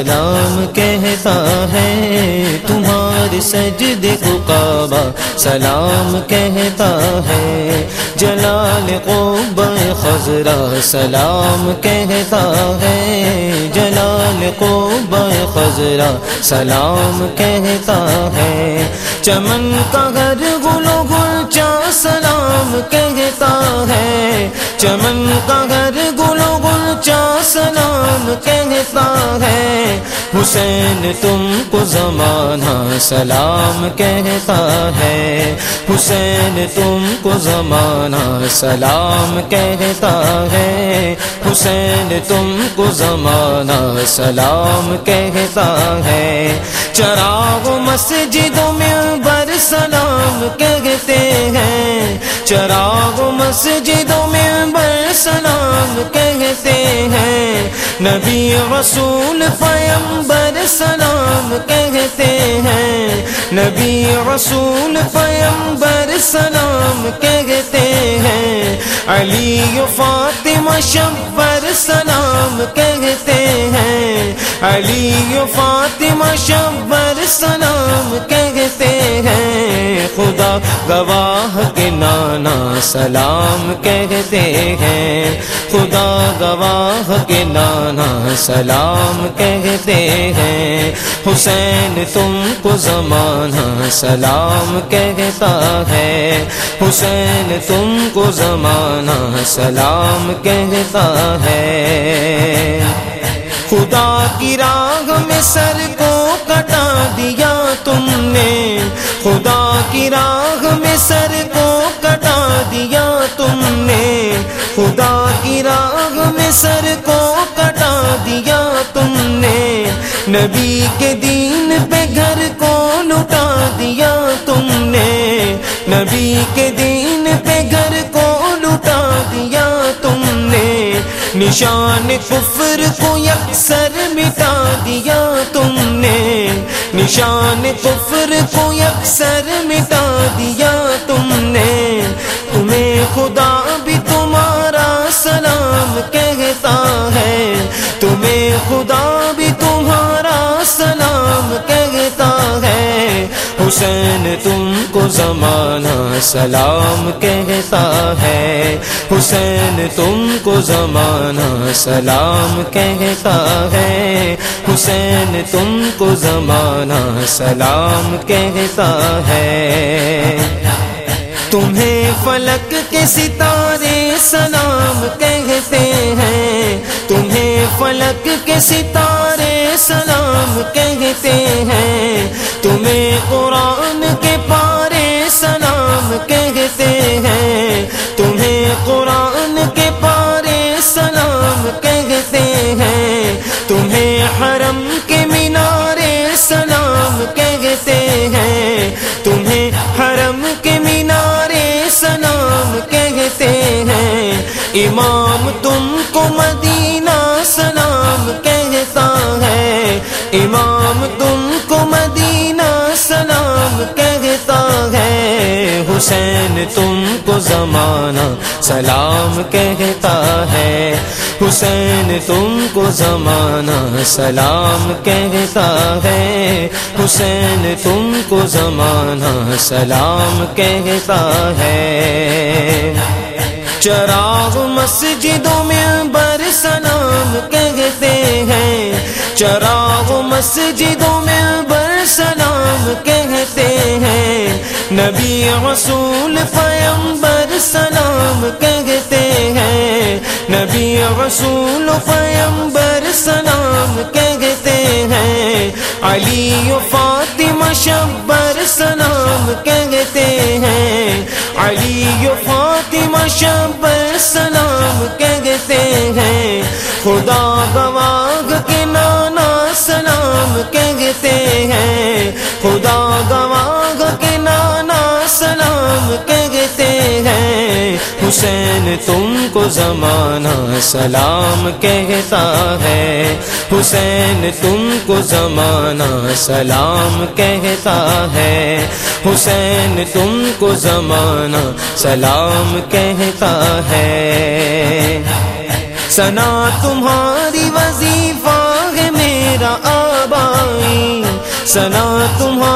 سلام کہتا ہے تمہارے سجد کو کعبہ، سلام کہتا ہے جلال قوب خزرہ سلام کہتا ہے جلال قوب خزرہ سلام کہتا ہے چمن کا گھر گلو گلچا سلام کہتا ہے، چمن کا گھر گلو گلچا سلام کہتا ہے۔ حسین تم کو زمانہ سلام کہتا ہے۔ حسین تم کو زمانہ سلام کہتا ہے۔ حسین تم کو زمانہ سلام کہتا ہے۔ چراغ مسجدوں میں بر سلام کہتے ہیں۔ چراغ مسجدوں میں بر سلام کہتے ہیں۔ نبی رسول پیمبر سلام کہتے ہیں۔ نبی رسول پیمبر سلام کہتے ہیں۔ علی فاطمہ شبر سلام کہتے ہیں۔ علی فاطمہ شبر سلام کہتے ہیں۔ خدا گواہ کے نانا سلام کہتے ہیں۔ خدا گواہ کے نانا سلام کہتے ہیں۔ حسین تم کو زمانہ سلام کہتا ہے۔ حسین تم کو زمانہ سلام کہتا ہے۔ خدا کی راگ میں سر کو کٹا دیا تم نے خدا کی راگ میں سر کو کٹا دیا تم نے خدا کی راگ میں سر کو کٹا دیا تم نے نبی کے دین پہ گھر کو لٹا دیا تم نے نبی کے دین پہ گھر کو لٹا دیا تم نے نشان کفر کو یکسر مٹا دیا تم نے شان کفر کو یکسر مٹا دیا تم نے۔ تمہیں خدا بھی تمہارا سلام کہتا ہے۔ تمہیں خدا حسین تم کو زمانہ سلام کہتا ہے۔ حسین تم کو زمانہ سلام کہتا ہے۔ حسین تم کو زمانہ سلام کہتا ہے۔ تمہیں فلک کے ستارے سلام کہتے ہیں۔ تمہیں فلک کے ستارے سلام کہتے ہیں حرم کے مینارے سلام کہتے ہیں۔ تمہیں حرم کے مینارے سلام کہتے ہیں۔ امام تم کو مدینہ سلام کہتا ہے۔ امام تم کو مدینہ سلام کہتا ہے۔ حسین تم کو زمانہ سلام کہتا ہے۔ حسین تم کو زمانہ سلام کہتا ہے۔ حسین تم کو زمانہ سلام کہتا ہے۔ چراغ مسجدوں میں بر سلام کہتے ہیں۔ چراغ مسجدوں میں بر سلام کہتے ہیں۔ نبی رسول پیمبر سلام کہتے ہیں رسول پیمبر سلام کہتے ہیں۔ علی فاطمہ شبر سلام کہتے ہیں۔ علی فاطمہ شبر سلام کہتے ہیں۔ خدا گواہ حسین تم کو زمانہ سلام کہتا ہے۔ حسین تم کو زمانہ سلام کہتا ہے۔ حسین تم کو زمانہ سلام کہتا ہے۔ سنا تمہاری وظیفہ ہے میرا آبائی۔ سنا تمہاری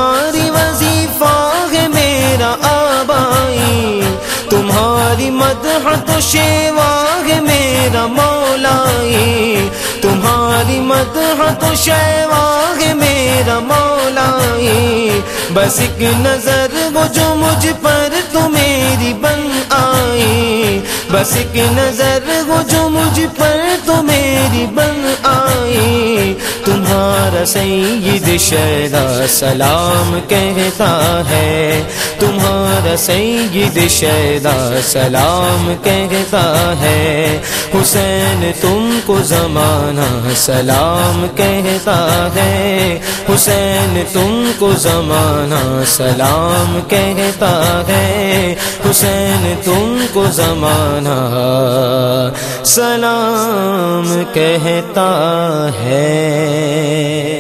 تو شیوا ہے میرا مولائی، تمہاری مدح تو ہے میرا مولائی۔ بس ایک نظر وہ جو مجھ پر تو میری بن آئی۔ بس ایک نظر وہ جو مجھ پر تو میری بن آئی سید شیدا سلام کہتا ہے۔ تمہارا سید شیدا سلام کہتا ہے۔ حسین تم کو زمانہ سلام کہتا ہے۔ حسین تم کو زمانہ سلام کہتا ہے۔ حسین تم کو زمانہ سلام کہتا ہے۔